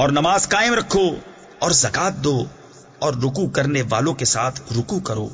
اور نماز قائم رکھو اور زکات دو اور رکو کرنے والوں کے ساتھ رکو کرو۔